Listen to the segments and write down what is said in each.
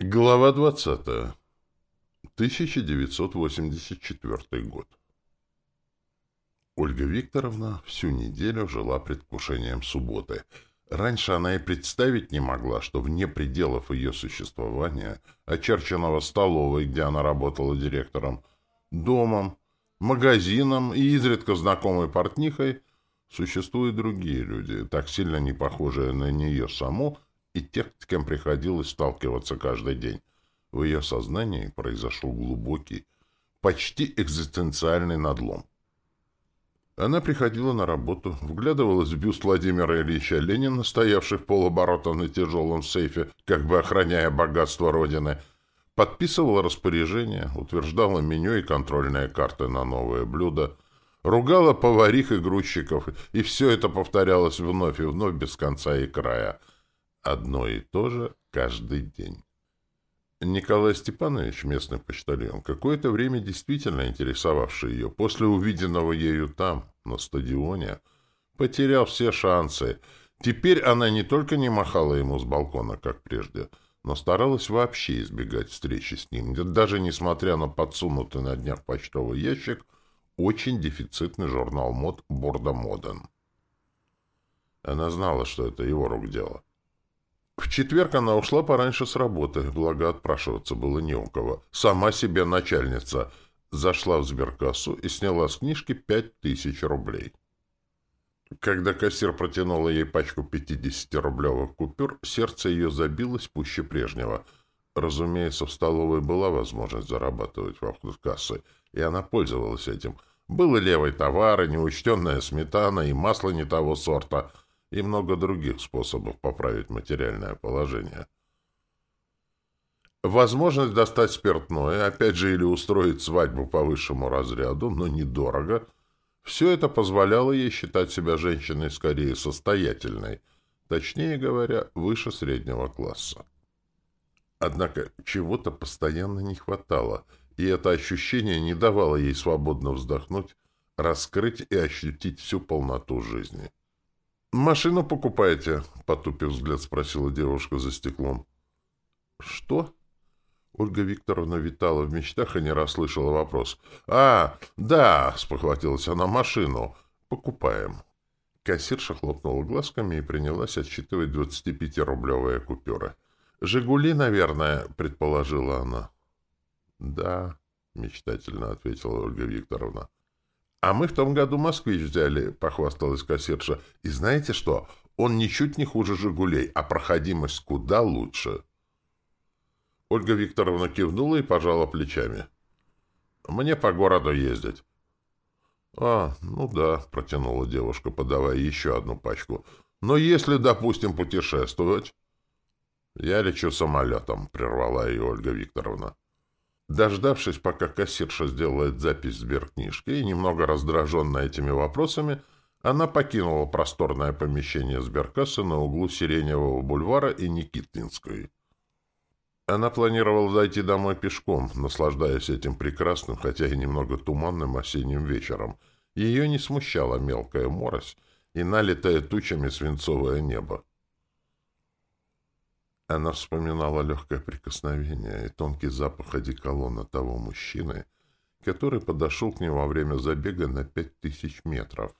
Глава 20. 1984 год. Ольга Викторовна всю неделю жила предвкушением субботы. Раньше она и представить не могла, что вне пределов ее существования, очерченного столовой, где она работала директором, домом, магазином и изредка знакомой портнихой, существуют другие люди, так сильно не похожие на нее саму, и тех, с кем приходилось сталкиваться каждый день. В ее сознании произошел глубокий, почти экзистенциальный надлом. Она приходила на работу, вглядывалась в бюст Владимира Ильича Ленина, стоявший в полоборота на тяжелом сейфе, как бы охраняя богатство Родины, подписывала распоряжения, утверждала меню и контрольные карты на новые блюда, ругала поварих и грузчиков, и все это повторялось вновь и вновь без конца и края — Одно и то же каждый день. Николай Степанович, местный почтальон, какое-то время действительно интересовавший ее, после увиденного ею там, на стадионе, потерял все шансы. Теперь она не только не махала ему с балкона, как прежде, но старалась вообще избегать встречи с ним, даже несмотря на подсунутый на днях почтовый ящик очень дефицитный журнал мод Борда Моден. Она знала, что это его рук дело. В четверг она ушла пораньше с работы, благо отпрашиваться было не у кого. Сама себе начальница. Зашла в сберкассу и сняла с книжки пять тысяч рублей. Когда кассир протянула ей пачку 50-рублевых купюр, сердце ее забилось пуще прежнего. Разумеется, в столовой была возможность зарабатывать вокруг кассы, и она пользовалась этим. Было левой товары, неучтенная сметана и масло не того сорта — и много других способов поправить материальное положение. Возможность достать спиртное, опять же, или устроить свадьбу по высшему разряду, но недорого, все это позволяло ей считать себя женщиной скорее состоятельной, точнее говоря, выше среднего класса. Однако чего-то постоянно не хватало, и это ощущение не давало ей свободно вздохнуть, раскрыть и ощутить всю полноту жизни. «Машину покупаете?» — потупив взгляд, спросила девушка за стеклом. «Что?» Ольга Викторовна витала в мечтах и не расслышала вопрос. «А, да!» — спохватилась она. «Машину. Покупаем». Кассирша хлопнула глазками и принялась отсчитывать 25-рублевые купюры. «Жигули, наверное», — предположила она. «Да», — мечтательно ответила Ольга Викторовна. «А мы в том году «Москвич» взяли», — похвасталась кассирша. «И знаете что? Он ничуть не хуже «Жигулей», а проходимость куда лучше». Ольга Викторовна кивнула и пожала плечами. «Мне по городу ездить». «А, ну да», — протянула девушка, подавая еще одну пачку. «Но если, допустим, путешествовать...» «Я лечу самолетом», — прервала ее Ольга Викторовна. Дождавшись, пока кассирша сделает запись в сберкнижке, и немного раздраженная этими вопросами, она покинула просторное помещение сберкассы на углу Сиреневого бульвара и Никитинской. Она планировала дойти домой пешком, наслаждаясь этим прекрасным, хотя и немного туманным осенним вечером. Ее не смущала мелкая морось и налитое тучами свинцовое небо. Она вспоминала легкое прикосновение и тонкий запах одеколона того мужчины, который подошел к ней во время забега на пять тысяч метров.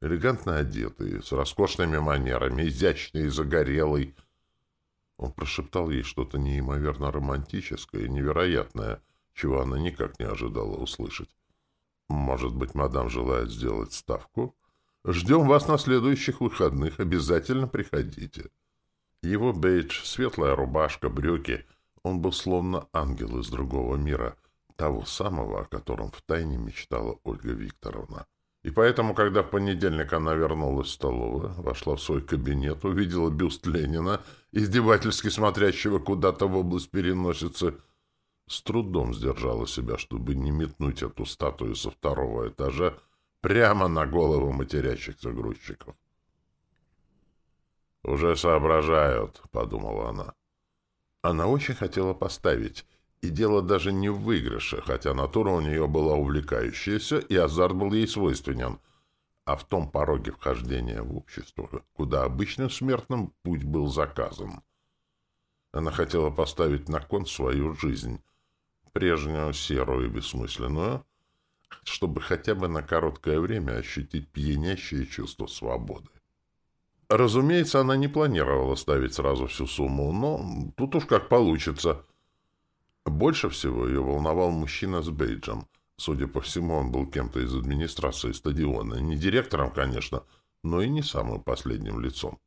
Элегантно одетый, с роскошными манерами, изящный и загорелый. Он прошептал ей что-то неимоверно романтическое и невероятное, чего она никак не ожидала услышать. «Может быть, мадам желает сделать ставку? Ждем вас на следующих выходных. Обязательно приходите». Его бейдж, светлая рубашка, брюки. Он был словно ангел из другого мира, того самого, о котором втайне мечтала Ольга Викторовна. И поэтому, когда в понедельник она вернулась в столовую, вошла в свой кабинет, увидела бюст Ленина, издевательски смотрящего куда-то в область переносицы, с трудом сдержала себя, чтобы не метнуть эту статую со второго этажа прямо на голову матерящихся грузчиков. «Уже соображают», — подумала она. Она очень хотела поставить, и дело даже не в выигрыше, хотя натура у нее была увлекающаяся, и азарт был ей свойственен, а в том пороге вхождения в общество, куда обычным смертным путь был заказан. Она хотела поставить на кон свою жизнь, прежнюю, серую и бессмысленную, чтобы хотя бы на короткое время ощутить пьянящее чувство свободы. Разумеется, она не планировала ставить сразу всю сумму, но тут уж как получится. Больше всего ее волновал мужчина с бейджем. Судя по всему, он был кем-то из администрации стадиона. Не директором, конечно, но и не самым последним лицом.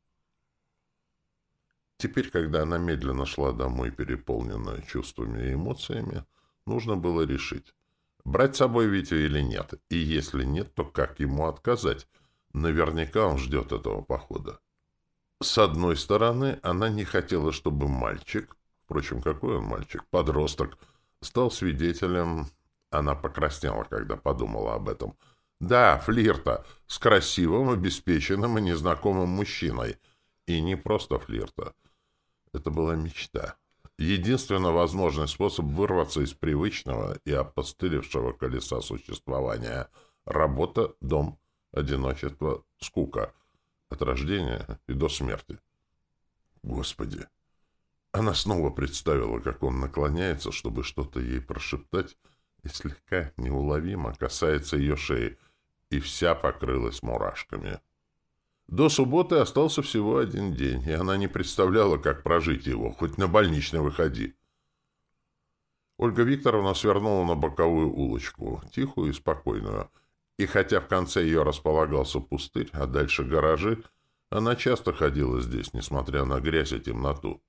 Теперь, когда она медленно шла домой, переполненная чувствами и эмоциями, нужно было решить, брать с собой Витю или нет, и если нет, то как ему отказать? Наверняка он ждет этого похода. С одной стороны, она не хотела, чтобы мальчик, впрочем, какой он мальчик, подросток, стал свидетелем... Она покраснела, когда подумала об этом. Да, флирта с красивым, обеспеченным и незнакомым мужчиной. И не просто флирта. Это была мечта. Единственно возможный способ вырваться из привычного и опостылевшего колеса существования. Работа, дом, одиночество, скука. От рождения и до смерти. Господи! Она снова представила, как он наклоняется, чтобы что-то ей прошептать, и слегка неуловимо касается ее шеи, и вся покрылась мурашками. До субботы остался всего один день, и она не представляла, как прожить его, хоть на больничный выходи. Ольга Викторовна свернула на боковую улочку, тихую и спокойную, и хотя в конце ее располагался пустырь, а дальше гаражи, она часто ходила здесь, несмотря на грязь и темноту.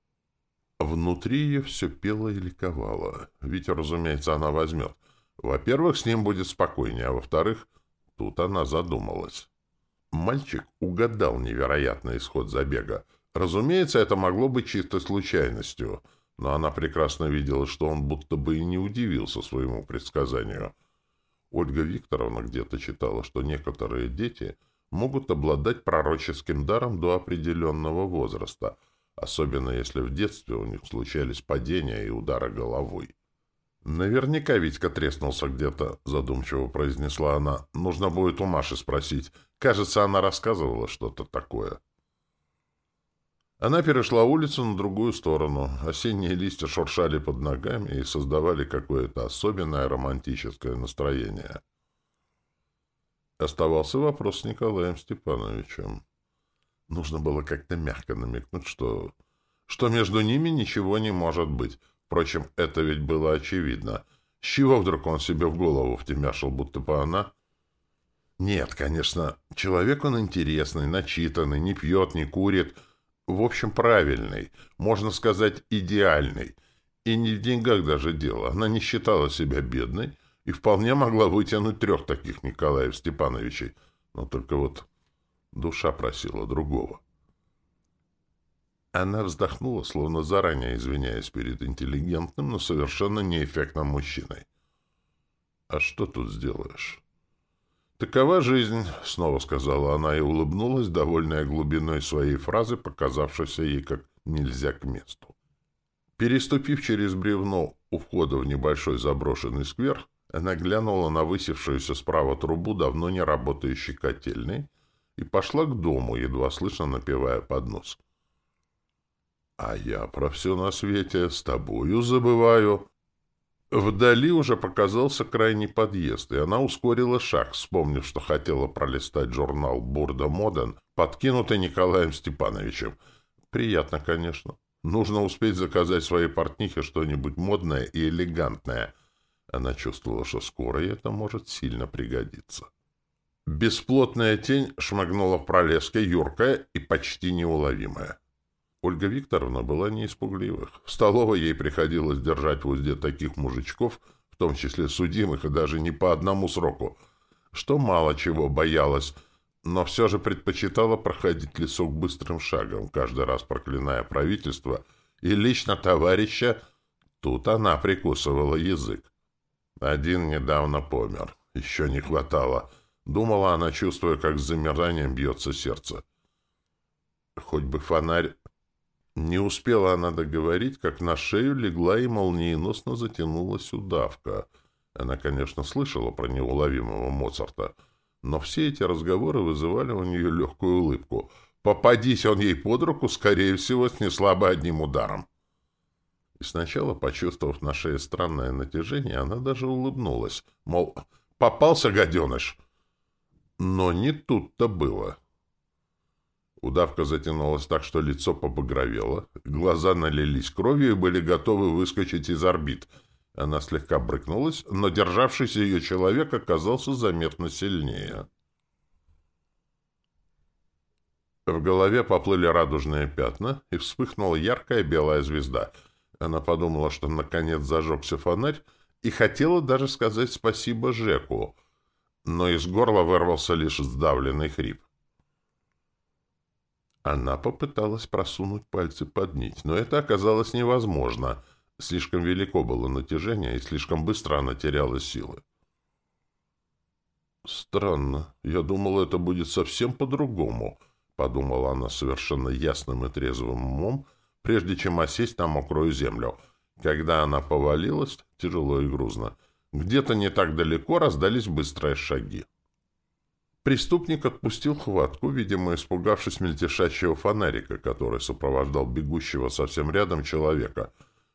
Внутри ее все пело и ликовало. Витя, разумеется, она возьмет. Во-первых, с ним будет спокойнее, а во-вторых, тут она задумалась. Мальчик угадал невероятный исход забега. Разумеется, это могло быть чистой случайностью, но она прекрасно видела, что он будто бы и не удивился своему предсказанию. Ольга Викторовна где-то читала, что некоторые дети могут обладать пророческим даром до определенного возраста, особенно если в детстве у них случались падения и удары головой. «Наверняка Витька треснулся где-то», — задумчиво произнесла она. «Нужно будет у Маши спросить. Кажется, она рассказывала что-то такое». Она перешла улицу на другую сторону. Осенние листья шуршали под ногами и создавали какое-то особенное романтическое настроение. Оставался вопрос с Николаем Степановичем. Нужно было как-то мягко намекнуть, что... что между ними ничего не может быть — Впрочем, это ведь было очевидно. С чего вдруг он себе в голову втемяшил, будто бы она... Нет, конечно, человек он интересный, начитанный, не пьет, не курит. В общем, правильный, можно сказать, идеальный. И не в деньгах даже дело. Она не считала себя бедной и вполне могла вытянуть трех таких Николаев Степановичей. Но только вот душа просила другого. Она вздохнула, словно заранее извиняясь перед интеллигентным, но совершенно неэффектным мужчиной. «А что тут сделаешь?» «Такова жизнь», — снова сказала она и улыбнулась, довольная глубиной своей фразы, показавшейся ей как нельзя к месту. Переступив через бревно у входа в небольшой заброшенный сквер, она глянула на высевшуюся справа трубу давно не работающей котельной и пошла к дому, едва слышно напевая под нос. А я про все на свете с тобою забываю. Вдали уже показался крайний подъезд, и она ускорила шаг, вспомнив, что хотела пролистать журнал «Бурда Моден», подкинутый Николаем Степановичем. Приятно, конечно. Нужно успеть заказать своей портнихе что-нибудь модное и элегантное. Она чувствовала, что скоро это может сильно пригодиться. Бесплотная тень шмыгнула в пролеске, юркая и почти неуловимая. Ольга Викторовна была не испугливых. В столовой ей приходилось держать в узде таких мужичков, в том числе судимых, и даже не по одному сроку, что мало чего боялась, но все же предпочитала проходить лесок быстрым шагом, каждый раз проклиная правительство и лично товарища. Тут она прикусывала язык. Один недавно помер. Еще не хватало. Думала она, чувствуя, как с замиранием бьется сердце. Хоть бы фонарь не успела она договорить, как на шею легла и молниеносно затянулась удавка. Она, конечно, слышала про неуловимого Моцарта, но все эти разговоры вызывали у нее легкую улыбку. Попадись он ей под руку, скорее всего, снесла бы одним ударом. И сначала, почувствовав на шее странное натяжение, она даже улыбнулась, мол, попался гаденыш. Но не тут-то было. Удавка затянулась так, что лицо побагровело, глаза налились кровью и были готовы выскочить из орбит. Она слегка брыкнулась, но державшийся ее человек оказался заметно сильнее. В голове поплыли радужные пятна, и вспыхнула яркая белая звезда. Она подумала, что наконец зажегся фонарь, и хотела даже сказать спасибо Жеку, но из горла вырвался лишь сдавленный хрип. Она попыталась просунуть пальцы под нить, но это оказалось невозможно. Слишком велико было натяжение, и слишком быстро она теряла силы. «Странно. Я думала, это будет совсем по-другому», — подумала она совершенно ясным и трезвым умом, прежде чем осесть на мокрую землю. Когда она повалилась, тяжело и грузно, где-то не так далеко раздались быстрые шаги. Преступник отпустил хватку, видимо, испугавшись мельтешащего фонарика, который сопровождал бегущего совсем рядом человека.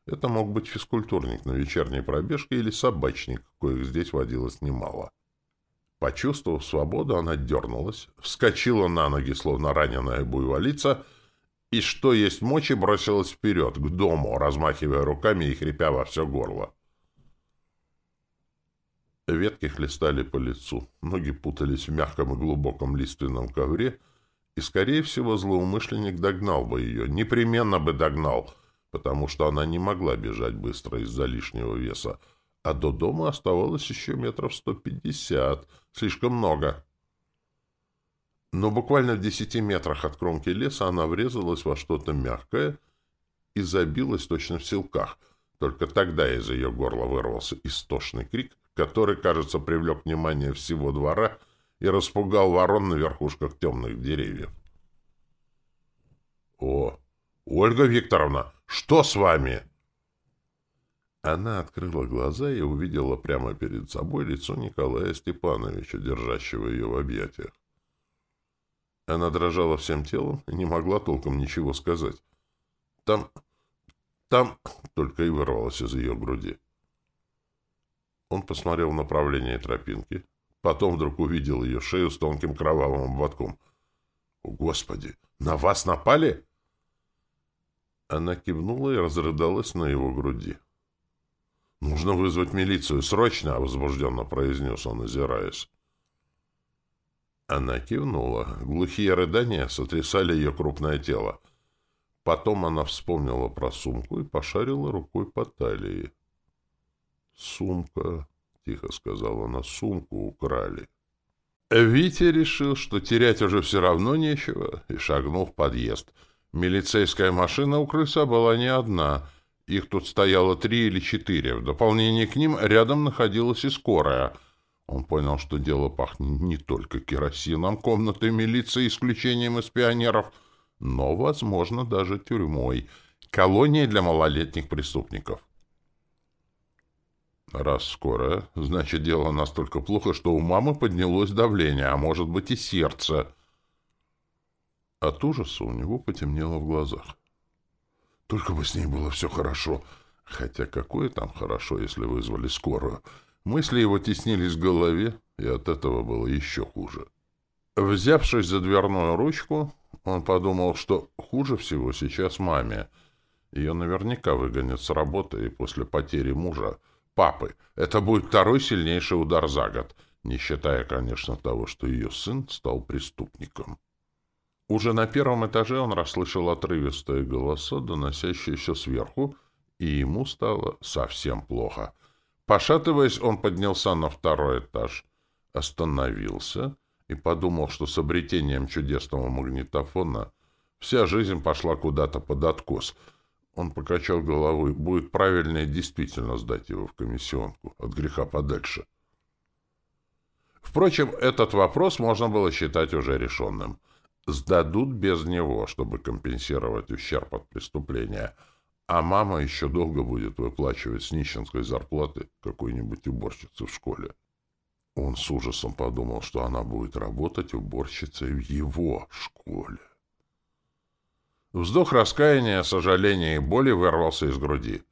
Это мог быть физкультурник на вечерней пробежке или собачник, коих здесь водилось немало. Почувствовав свободу, она дернулась, вскочила на ноги, словно раненая буйволица, и, что есть мочи, бросилась вперед, к дому, размахивая руками и хрипя во все горло. Ветки хлестали по лицу, ноги путались в мягком и глубоком лиственном ковре, и, скорее всего, злоумышленник догнал бы ее, непременно бы догнал, потому что она не могла бежать быстро из-за лишнего веса, а до дома оставалось еще метров сто пятьдесят, слишком много. Но буквально в десяти метрах от кромки леса она врезалась во что-то мягкое и забилась точно в силках. Только тогда из ее горла вырвался истошный крик, который, кажется, привлек внимание всего двора и распугал ворон на верхушках темных деревьев. «О, Ольга Викторовна, что с вами?» Она открыла глаза и увидела прямо перед собой лицо Николая Степановича, держащего ее в объятиях. Она дрожала всем телом и не могла толком ничего сказать. «Там... там...» — только и вырвалось из ее груди. Он посмотрел в направлении тропинки. Потом вдруг увидел ее шею с тонким кровавым ободком. «О, Господи! На вас напали?» Она кивнула и разрыдалась на его груди. «Нужно вызвать милицию! Срочно!» — возбужденно произнес он, озираясь. Она кивнула. Глухие рыдания сотрясали ее крупное тело. Потом она вспомнила про сумку и пошарила рукой по талии. «Сумка», — тихо сказала она, — «сумку украли». Витя решил, что терять уже все равно нечего, и шагнул в подъезд. Милицейская машина у крыса была не одна. Их тут стояло три или четыре. В дополнение к ним рядом находилась и скорая. Он понял, что дело пахнет не только керосином, комнатой милиции, исключением из пионеров, но, возможно, даже тюрьмой, колонией для малолетних преступников. Раз скоро, значит, дело настолько плохо, что у мамы поднялось давление, а может быть и сердце. От ужаса у него потемнело в глазах. Только бы с ней было все хорошо. Хотя какое там хорошо, если вызвали скорую? Мысли его теснились в голове, и от этого было еще хуже. Взявшись за дверную ручку, он подумал, что хуже всего сейчас маме. Ее наверняка выгонят с работы, и после потери мужа папы. Это будет второй сильнейший удар за год, не считая, конечно, того, что ее сын стал преступником. Уже на первом этаже он расслышал отрывистые голоса, доносящиеся сверху, и ему стало совсем плохо. Пошатываясь, он поднялся на второй этаж, остановился и подумал, что с обретением чудесного магнитофона вся жизнь пошла куда-то под откос — он покачал головой. Будет правильнее действительно сдать его в комиссионку. От греха подальше. Впрочем, этот вопрос можно было считать уже решенным. Сдадут без него, чтобы компенсировать ущерб от преступления. А мама еще долго будет выплачивать с нищенской зарплаты какой-нибудь уборщице в школе. Он с ужасом подумал, что она будет работать уборщицей в его школе. Вздох раскаяния, сожаления и боли вырвался из груди.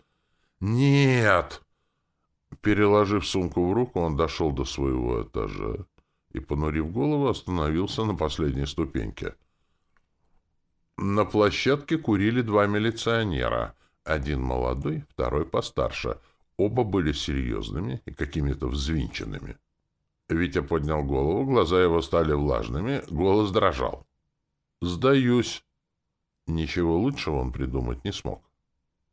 «Нет!» Переложив сумку в руку, он дошел до своего этажа и, понурив голову, остановился на последней ступеньке. На площадке курили два милиционера. Один молодой, второй постарше. Оба были серьезными и какими-то взвинченными. Витя поднял голову, глаза его стали влажными, голос дрожал. «Сдаюсь». Ничего лучшего он придумать не смог.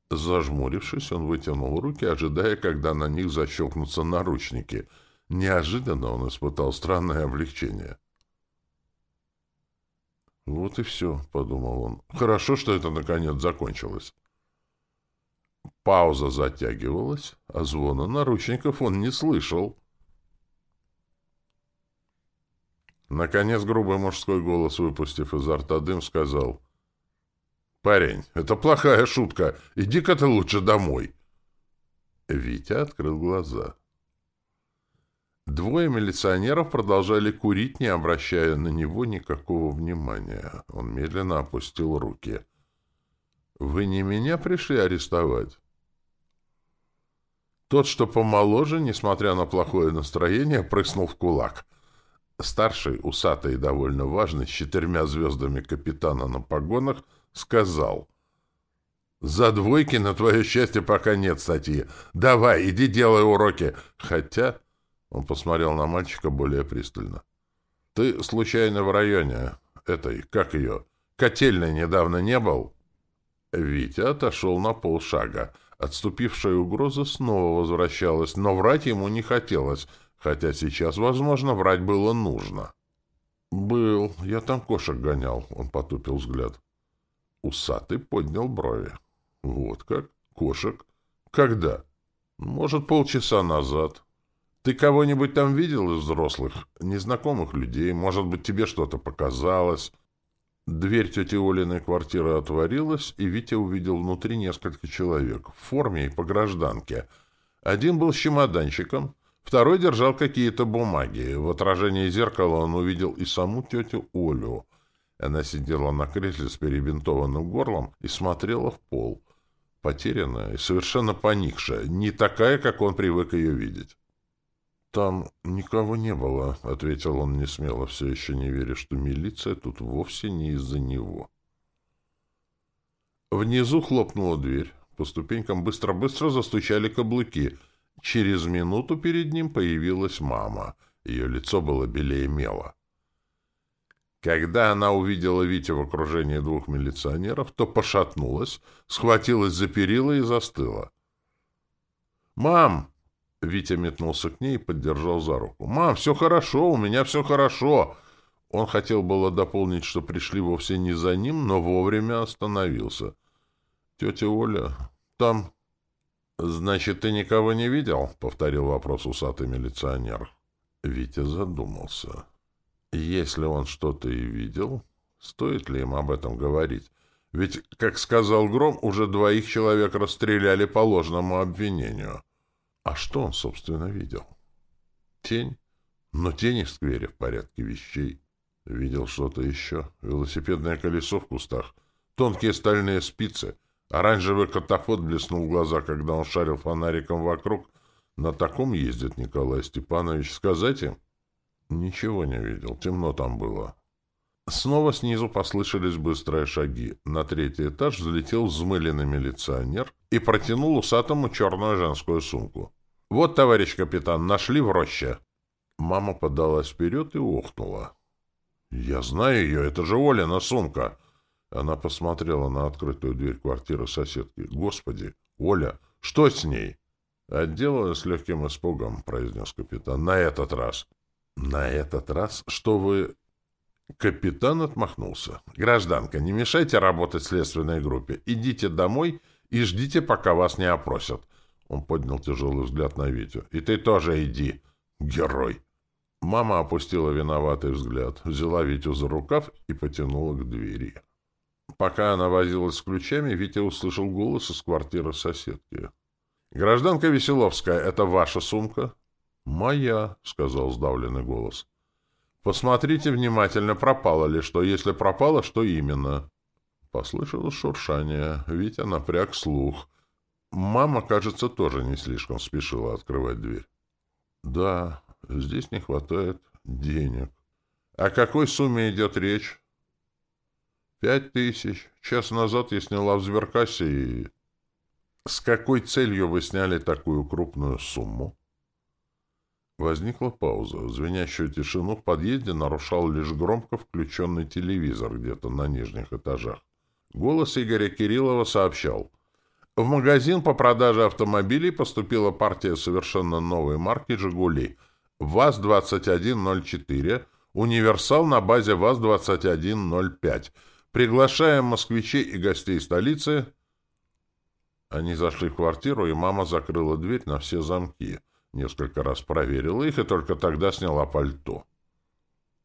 Зажмурившись, он вытянул руки, ожидая, когда на них защелкнутся наручники. Неожиданно он испытал странное облегчение. «Вот и все», — подумал он. «Хорошо, что это наконец закончилось». Пауза затягивалась, а звона наручников он не слышал. Наконец грубый мужской голос, выпустив изо рта дым, сказал — «Парень, это плохая шутка. Иди-ка ты лучше домой». Витя открыл глаза. Двое милиционеров продолжали курить, не обращая на него никакого внимания. Он медленно опустил руки. «Вы не меня пришли арестовать?» Тот, что помоложе, несмотря на плохое настроение, прыснул в кулак. Старший, усатый и довольно важный, с четырьмя звездами капитана на погонах — сказал. «За двойки на твое счастье пока нет статьи. Давай, иди делай уроки». Хотя... Он посмотрел на мальчика более пристально. «Ты, случайно, в районе этой, как ее, котельной недавно не был?» Витя отошел на полшага. Отступившая угроза снова возвращалась, но врать ему не хотелось, хотя сейчас, возможно, врать было нужно. «Был. Я там кошек гонял», — он потупил взгляд. Усатый поднял брови. Вот как? Кошек? Когда? Может, полчаса назад. Ты кого-нибудь там видел из взрослых? Незнакомых людей? Может быть, тебе что-то показалось? Дверь тети Олиной квартиры отворилась, и Витя увидел внутри несколько человек в форме и по гражданке. Один был с чемоданчиком, второй держал какие-то бумаги. В отражении зеркала он увидел и саму тетю Олю — она сидела на кресле с перебинтованным горлом и смотрела в пол, потерянная и совершенно поникшая, не такая, как он привык ее видеть. «Там никого не было», — ответил он несмело, все еще не веря, что милиция тут вовсе не из-за него. Внизу хлопнула дверь. По ступенькам быстро-быстро застучали каблуки. Через минуту перед ним появилась мама. Ее лицо было белее мела. Когда она увидела Витя в окружении двух милиционеров, то пошатнулась, схватилась за перила и застыла. «Мам!» — Витя метнулся к ней и поддержал за руку. «Мам, все хорошо, у меня все хорошо!» Он хотел было дополнить, что пришли вовсе не за ним, но вовремя остановился. «Тетя Оля, там...» «Значит, ты никого не видел?» — повторил вопрос усатый милиционер. Витя задумался. Если он что-то и видел, стоит ли им об этом говорить? Ведь, как сказал Гром, уже двоих человек расстреляли по ложному обвинению. А что он, собственно, видел? Тень? Но тени в сквере в порядке вещей. Видел что-то еще. Велосипедное колесо в кустах. Тонкие стальные спицы. Оранжевый катафот блеснул в глаза, когда он шарил фонариком вокруг. На таком ездит Николай Степанович. Сказать им? Ничего не видел, темно там было. Снова снизу послышались быстрые шаги. На третий этаж взлетел взмыленный милиционер и протянул усатому черную женскую сумку. «Вот, товарищ капитан, нашли в роще». Мама подалась вперед и охнула. «Я знаю ее, это же Олина сумка!» Она посмотрела на открытую дверь квартиры соседки. «Господи, Оля, что с ней?» «Отделалась легким испугом», — произнес капитан. «На этот раз. На этот раз что вы... Капитан отмахнулся. «Гражданка, не мешайте работать следственной группе. Идите домой и ждите, пока вас не опросят». Он поднял тяжелый взгляд на Витю. «И ты тоже иди, герой!» Мама опустила виноватый взгляд, взяла Витю за рукав и потянула к двери. Пока она возилась с ключами, Витя услышал голос из квартиры соседки. «Гражданка Веселовская, это ваша сумка?» «Моя», — сказал сдавленный голос. «Посмотрите внимательно, пропало ли что. Если пропало, что именно?» Послышалось шуршание. Витя напряг слух. Мама, кажется, тоже не слишком спешила открывать дверь. Да, здесь не хватает денег. О какой сумме идет речь? Пять тысяч. Час назад я сняла в сберкассе и... С какой целью вы сняли такую крупную сумму? Возникла пауза. Звенящую тишину в подъезде нарушал лишь громко включенный телевизор где-то на нижних этажах. Голос Игоря Кириллова сообщал. В магазин по продаже автомобилей поступила партия совершенно новой марки «Жигули» ВАЗ-2104, универсал на базе ВАЗ-2105. Приглашаем москвичей и гостей столицы. Они зашли в квартиру, и мама закрыла дверь на все замки. Несколько раз проверила их и только тогда сняла пальто.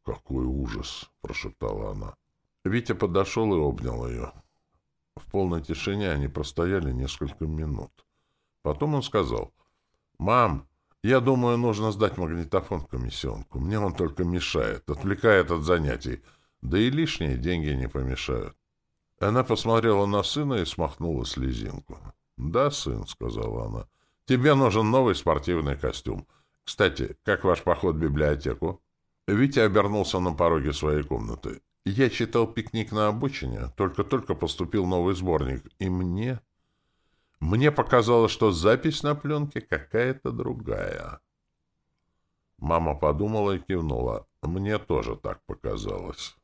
«Какой ужас!» — прошептала она. Витя подошел и обнял ее. В полной тишине они простояли несколько минут. Потом он сказал, «Мам, я думаю, нужно сдать магнитофон в комиссионку. Мне он только мешает, отвлекает от занятий, да и лишние деньги не помешают». Она посмотрела на сына и смахнула слезинку. «Да, сын», — сказала она, — «тебе нужен новый спортивный костюм. Кстати, как ваш поход в библиотеку?» Витя обернулся на пороге своей комнаты. Я читал «Пикник на обочине», только-только поступил новый сборник, и мне... Мне показалось, что запись на пленке какая-то другая. Мама подумала и кивнула. Мне тоже так показалось.